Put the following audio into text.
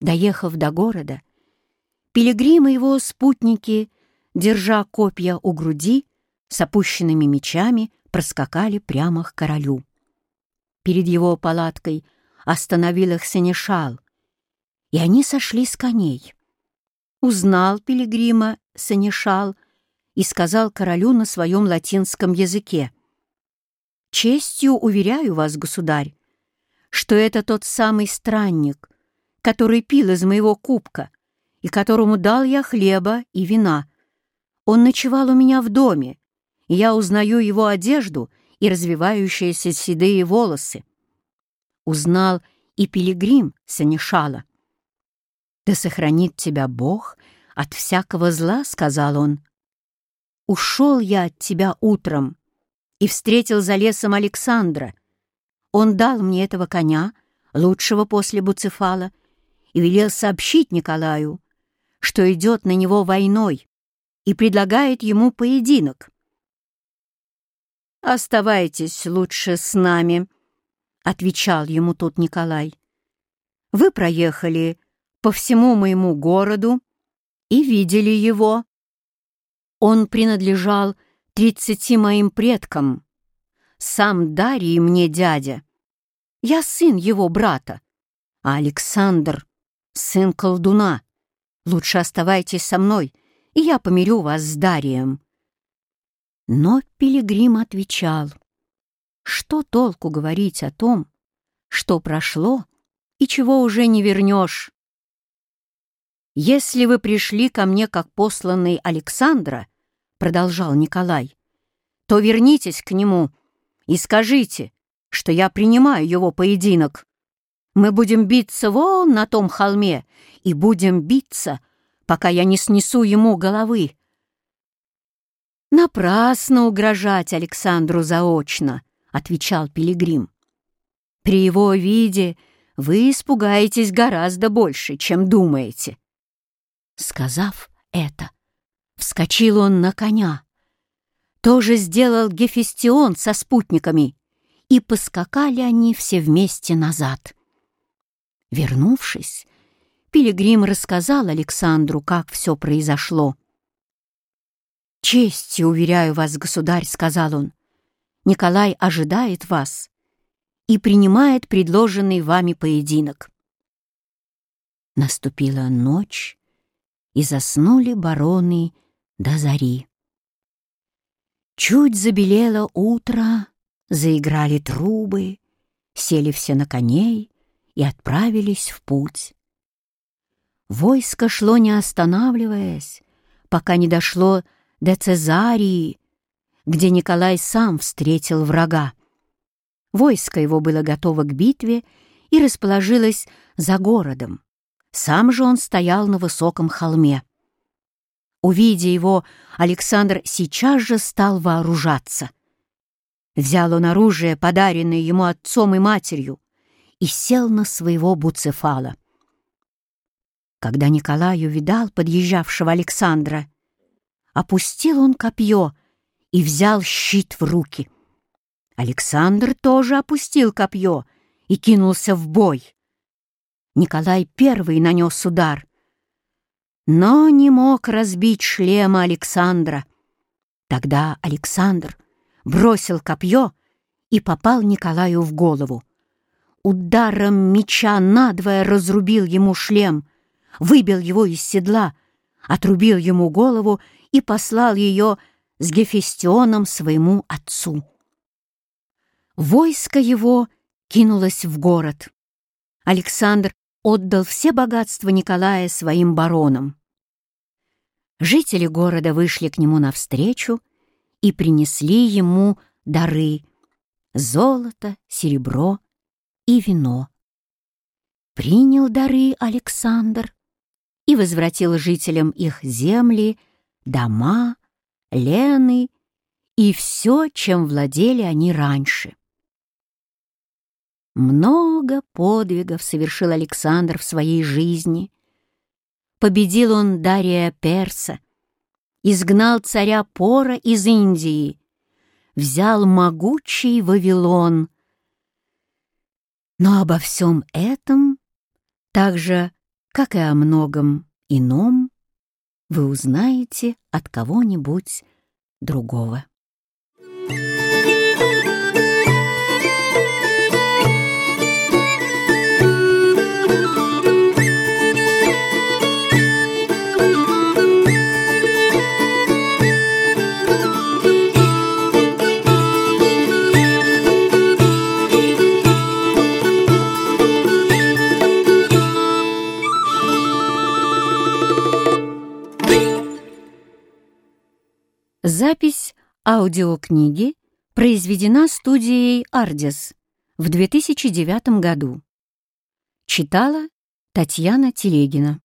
Доехав до города, Пилигрим и его спутники, держа копья у груди, с опущенными мечами проскакали прямо к королю. Перед его палаткой остановил их Сенешал, и они сошли с коней. Узнал Пилигрима Сенешал и сказал королю на своем латинском языке. «Честью уверяю вас, государь, что это тот самый странник, который пил из моего кубка и которому дал я хлеба и вина. Он ночевал у меня в доме, и я узнаю его одежду и развивающиеся седые волосы. Узнал и пилигрим Санишала. «Да сохранит тебя Бог от всякого зла», — сказал он. «Ушел я от тебя утром и встретил за лесом Александра. Он дал мне этого коня, лучшего после Буцефала, и велел сообщить Николаю, что идет на него войной и предлагает ему поединок. «Оставайтесь лучше с нами», — отвечал ему тут Николай. «Вы проехали по всему моему городу и видели его. Он принадлежал тридцати моим предкам. Сам Дарий мне дядя. Я сын его брата, а Александр — сын колдуна. Лучше оставайтесь со мной, и я помирю вас с Дарием». Но Пилигрим отвечал, что толку говорить о том, что прошло и чего уже не вернешь. «Если вы пришли ко мне как посланный Александра, — продолжал Николай, — то вернитесь к нему и скажите, что я принимаю его поединок. Мы будем биться вон на том холме и будем биться, пока я не снесу ему головы. «Напрасно угрожать Александру заочно», — отвечал Пилигрим. «При его виде вы испугаетесь гораздо больше, чем думаете». Сказав это, вскочил он на коня. Тоже сделал Гефестион со спутниками, и поскакали они все вместе назад. Вернувшись, Пилигрим рассказал Александру, как все произошло. «Честью, уверяю вас, государь», — сказал он, — «Николай ожидает вас и принимает предложенный вами поединок». Наступила ночь, и заснули бароны до зари. Чуть забелело утро, заиграли трубы, сели все на коней и отправились в путь. Войско шло не останавливаясь, пока не дошло до Цезарии, где Николай сам встретил врага. Войско его было готово к битве и расположилось за городом. Сам же он стоял на высоком холме. Увидя его, Александр сейчас же стал вооружаться. Взял он оружие, подаренное ему отцом и матерью, и сел на своего буцефала. Когда Николай увидал подъезжавшего Александра, опустил он копье и взял щит в руки. Александр тоже опустил копье и кинулся в бой. Николай первый нанес удар, но не мог разбить шлема Александра. Тогда Александр бросил копье и попал Николаю в голову. Ударом меча надвое разрубил ему шлем, выбил его из седла, отрубил ему голову и послал ее с Гефестионом своему отцу. Войско его кинулось в город. Александр отдал все богатства Николая своим баронам. Жители города вышли к нему навстречу и принесли ему дары — золото, серебро и вино. Принял дары Александр и возвратил жителям их земли, дома, лены и все, чем владели они раньше. Много подвигов совершил Александр в своей жизни. Победил он Дария Перса, изгнал царя Пора из Индии, взял могучий Вавилон. Но обо всем этом также как и о многом ином, вы узнаете от кого-нибудь другого. Запись аудиокниги произведена студией «Ардис» в 2009 году. Читала Татьяна Телегина.